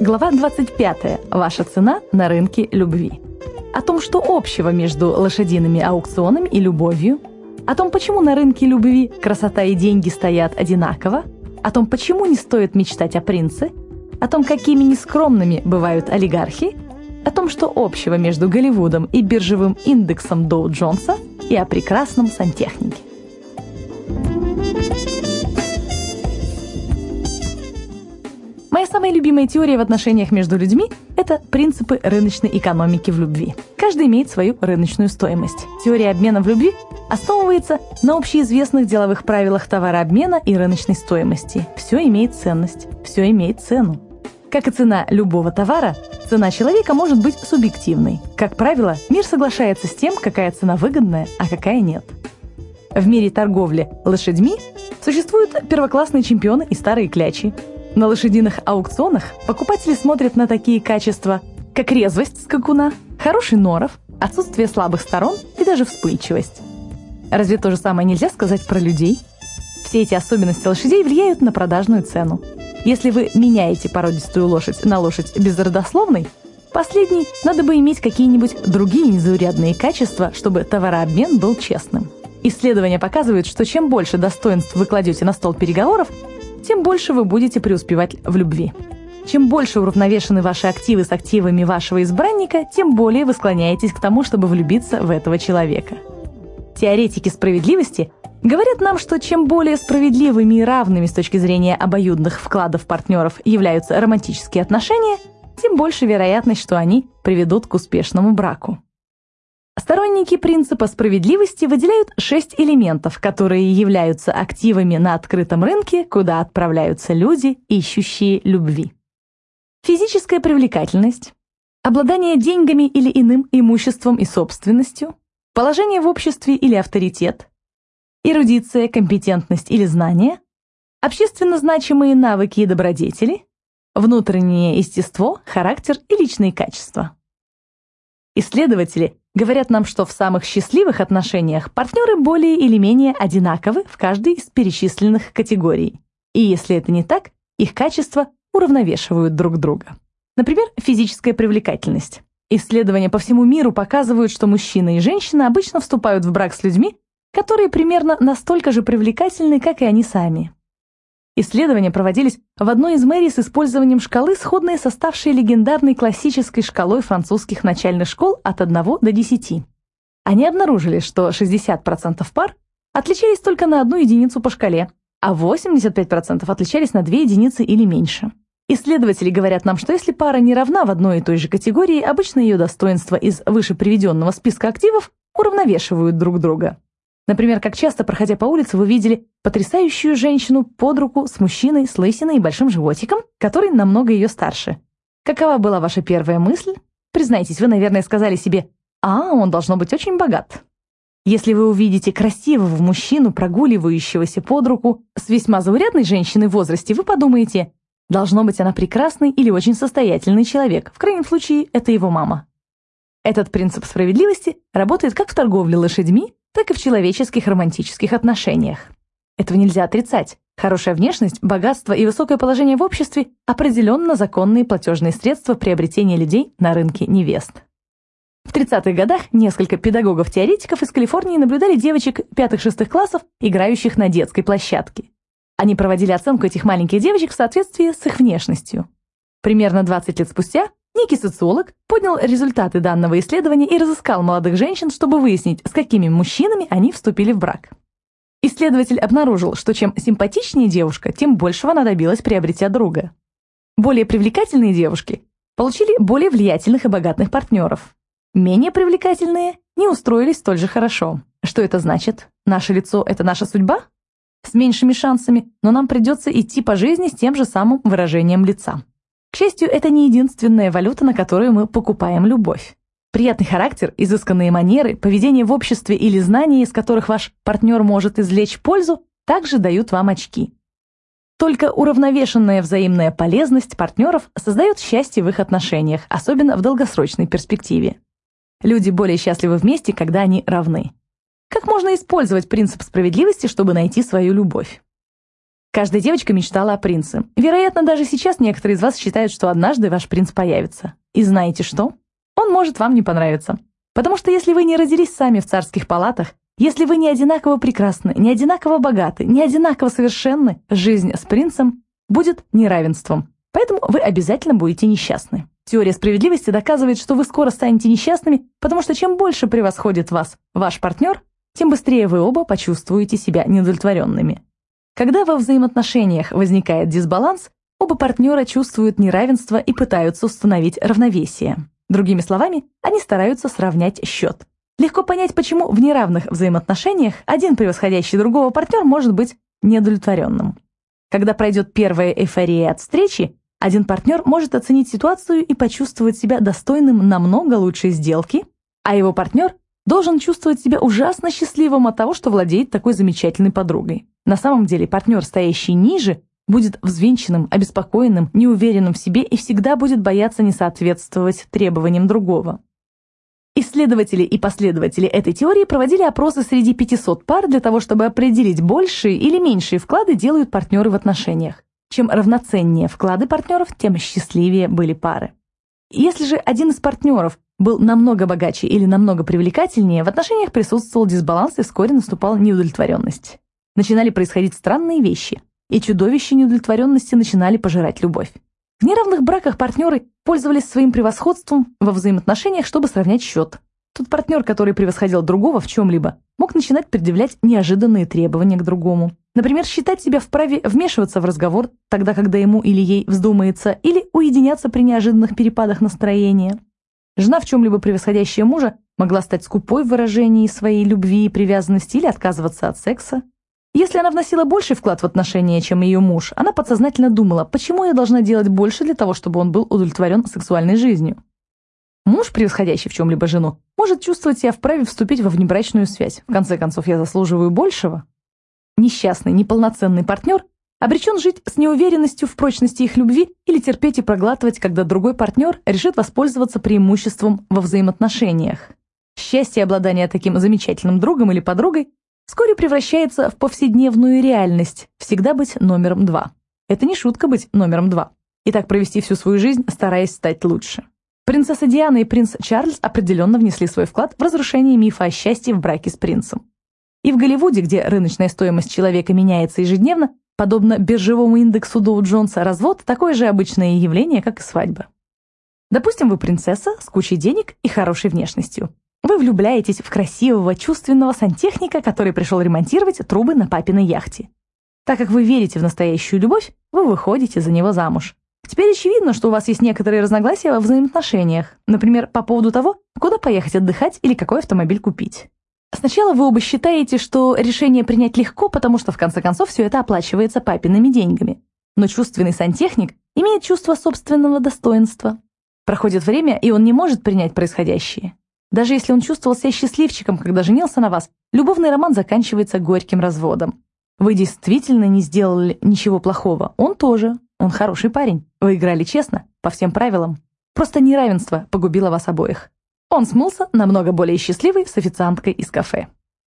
Глава 25. Ваша цена на рынке любви. О том, что общего между лошадиными аукционами и любовью. О том, почему на рынке любви красота и деньги стоят одинаково. О том, почему не стоит мечтать о принце. О том, какими нескромными бывают олигархи. О том, что общего между Голливудом и биржевым индексом Доу Джонса. И о прекрасном сантехнике. Самая любимая теория в отношениях между людьми – это принципы рыночной экономики в любви. Каждый имеет свою рыночную стоимость. Теория обмена в любви основывается на общеизвестных деловых правилах товарообмена и рыночной стоимости. Все имеет ценность, все имеет цену. Как и цена любого товара, цена человека может быть субъективной. Как правило, мир соглашается с тем, какая цена выгодная, а какая нет. В мире торговли лошадьми существуют первоклассные чемпионы и старые клячи. На лошадиных аукционах покупатели смотрят на такие качества, как резвость скакуна, хороший норов, отсутствие слабых сторон и даже вспыльчивость. Разве то же самое нельзя сказать про людей? Все эти особенности лошадей влияют на продажную цену. Если вы меняете породистую лошадь на лошадь безродословной, последней надо бы иметь какие-нибудь другие незаурядные качества, чтобы товарообмен был честным. Исследования показывают, что чем больше достоинств вы кладете на стол переговоров, тем больше вы будете преуспевать в любви. Чем больше уравновешены ваши активы с активами вашего избранника, тем более вы склоняетесь к тому, чтобы влюбиться в этого человека. Теоретики справедливости говорят нам, что чем более справедливыми и равными с точки зрения обоюдных вкладов партнеров являются романтические отношения, тем больше вероятность, что они приведут к успешному браку. Сторонники принципа справедливости выделяют шесть элементов, которые являются активами на открытом рынке, куда отправляются люди, ищущие любви. Физическая привлекательность, обладание деньгами или иным имуществом и собственностью, положение в обществе или авторитет, эрудиция, компетентность или знания, общественно значимые навыки и добродетели, внутреннее естество, характер и личные качества. Исследователи говорят нам, что в самых счастливых отношениях партнеры более или менее одинаковы в каждой из перечисленных категорий. И если это не так, их качества уравновешивают друг друга. Например, физическая привлекательность. Исследования по всему миру показывают, что мужчина и женщина обычно вступают в брак с людьми, которые примерно настолько же привлекательны, как и они сами. Исследования проводились в одной из мэрий с использованием шкалы, сходной со ставшей легендарной классической шкалой французских начальных школ от 1 до 10. Они обнаружили, что 60% пар отличались только на одну единицу по шкале, а 85% отличались на две единицы или меньше. Исследователи говорят нам, что если пара не равна в одной и той же категории, обычно ее достоинства из выше приведенного списка активов уравновешивают друг друга. Например, как часто, проходя по улице, вы видели потрясающую женщину под руку с мужчиной с лысиной и большим животиком, который намного ее старше. Какова была ваша первая мысль? Признайтесь, вы, наверное, сказали себе «А, он должно быть очень богат». Если вы увидите красивого мужчину, прогуливающегося под руку с весьма заурядной женщиной в возрасте, вы подумаете «Должно быть, она прекрасный или очень состоятельный человек. В крайнем случае, это его мама». Этот принцип справедливости работает как в торговле лошадьми, так и в человеческих романтических отношениях. Этого нельзя отрицать. Хорошая внешность, богатство и высокое положение в обществе – определенно законные платежные средства приобретения людей на рынке невест. В 30-х годах несколько педагогов-теоретиков из Калифорнии наблюдали девочек 5-6 классов, играющих на детской площадке. Они проводили оценку этих маленьких девочек в соответствии с их внешностью. Примерно 20 лет спустя Некий социолог поднял результаты данного исследования и разыскал молодых женщин, чтобы выяснить, с какими мужчинами они вступили в брак. Исследователь обнаружил, что чем симпатичнее девушка, тем большего она добилась, приобретя друга. Более привлекательные девушки получили более влиятельных и богатых партнеров. Менее привлекательные не устроились столь же хорошо. Что это значит? Наше лицо – это наша судьба? С меньшими шансами, но нам придется идти по жизни с тем же самым выражением лица. Счастью, это не единственная валюта, на которую мы покупаем любовь. Приятный характер, изысканные манеры, поведение в обществе или знания, из которых ваш партнер может извлечь пользу, также дают вам очки. Только уравновешенная взаимная полезность партнеров создает счастье в их отношениях, особенно в долгосрочной перспективе. Люди более счастливы вместе, когда они равны. как можно использовать принцип справедливости, чтобы найти свою любовь. Каждая девочка мечтала о принце. Вероятно, даже сейчас некоторые из вас считают, что однажды ваш принц появится. И знаете что? Он может вам не понравиться. Потому что если вы не родились сами в царских палатах, если вы не одинаково прекрасны, не одинаково богаты, не одинаково совершенны, жизнь с принцем будет неравенством. Поэтому вы обязательно будете несчастны. Теория справедливости доказывает, что вы скоро станете несчастными, потому что чем больше превосходит вас ваш партнер, тем быстрее вы оба почувствуете себя неудовлетворенными. Когда во взаимоотношениях возникает дисбаланс, оба партнера чувствуют неравенство и пытаются установить равновесие. Другими словами, они стараются сравнять счет. Легко понять, почему в неравных взаимоотношениях один превосходящий другого партнер может быть неудовлетворенным. Когда пройдет первая эйфория от встречи, один партнер может оценить ситуацию и почувствовать себя достойным намного лучшей сделки, а его партнер должен чувствовать себя ужасно счастливым от того, что владеет такой замечательной подругой. На самом деле партнер, стоящий ниже, будет взвинченным, обеспокоенным, неуверенным в себе и всегда будет бояться не соответствовать требованиям другого. Исследователи и последователи этой теории проводили опросы среди 500 пар для того, чтобы определить, большие или меньшие вклады делают партнеры в отношениях. Чем равноценнее вклады партнеров, тем счастливее были пары. Если же один из партнеров был намного богаче или намного привлекательнее, в отношениях присутствовал дисбаланс и вскоре наступала неудовлетворенность. Начинали происходить странные вещи, и чудовища неудовлетворенности начинали пожирать любовь. В неравных браках партнеры пользовались своим превосходством во взаимоотношениях, чтобы сравнять счет. Тот партнер, который превосходил другого в чем-либо, мог начинать предъявлять неожиданные требования к другому. Например, считать себя вправе вмешиваться в разговор, тогда, когда ему или ей вздумается, или уединяться при неожиданных перепадах настроения. Жена, в чем-либо превосходящая мужа, могла стать скупой в выражении своей любви и привязанности или отказываться от секса. Если она вносила больший вклад в отношения, чем ее муж, она подсознательно думала, почему я должна делать больше для того, чтобы он был удовлетворен сексуальной жизнью. Муж, превосходящий в чем-либо жену, может чувствовать себя вправе вступить во внебрачную связь. В конце концов, я заслуживаю большего. Несчастный, неполноценный партнер обречен жить с неуверенностью в прочности их любви или терпеть и проглатывать, когда другой партнер решит воспользоваться преимуществом во взаимоотношениях. Счастье обладания таким замечательным другом или подругой вскоре превращается в повседневную реальность, всегда быть номером два. Это не шутка быть номером два. И так провести всю свою жизнь, стараясь стать лучше. Принцесса Диана и принц Чарльз определенно внесли свой вклад в разрушение мифа о счастье в браке с принцем. И в Голливуде, где рыночная стоимость человека меняется ежедневно, подобно биржевому индексу Доу Джонса, развод – такое же обычное явление, как и свадьба. Допустим, вы принцесса с кучей денег и хорошей внешностью. Влюбляетесь в красивого, чувственного сантехника, который пришел ремонтировать трубы на папиной яхте. Так как вы верите в настоящую любовь, вы выходите за него замуж. Теперь очевидно, что у вас есть некоторые разногласия во взаимоотношениях, например, по поводу того, куда поехать отдыхать или какой автомобиль купить. Сначала вы оба считаете, что решение принять легко, потому что в конце концов все это оплачивается папиными деньгами. Но чувственный сантехник имеет чувство собственного достоинства. Проходит время, и он не может принять происходящее. Даже если он чувствовал себя счастливчиком, когда женился на вас, любовный роман заканчивается горьким разводом. Вы действительно не сделали ничего плохого. Он тоже. Он хороший парень. Вы играли честно, по всем правилам. Просто неравенство погубило вас обоих. Он смылся намного более счастливый с официанткой из кафе.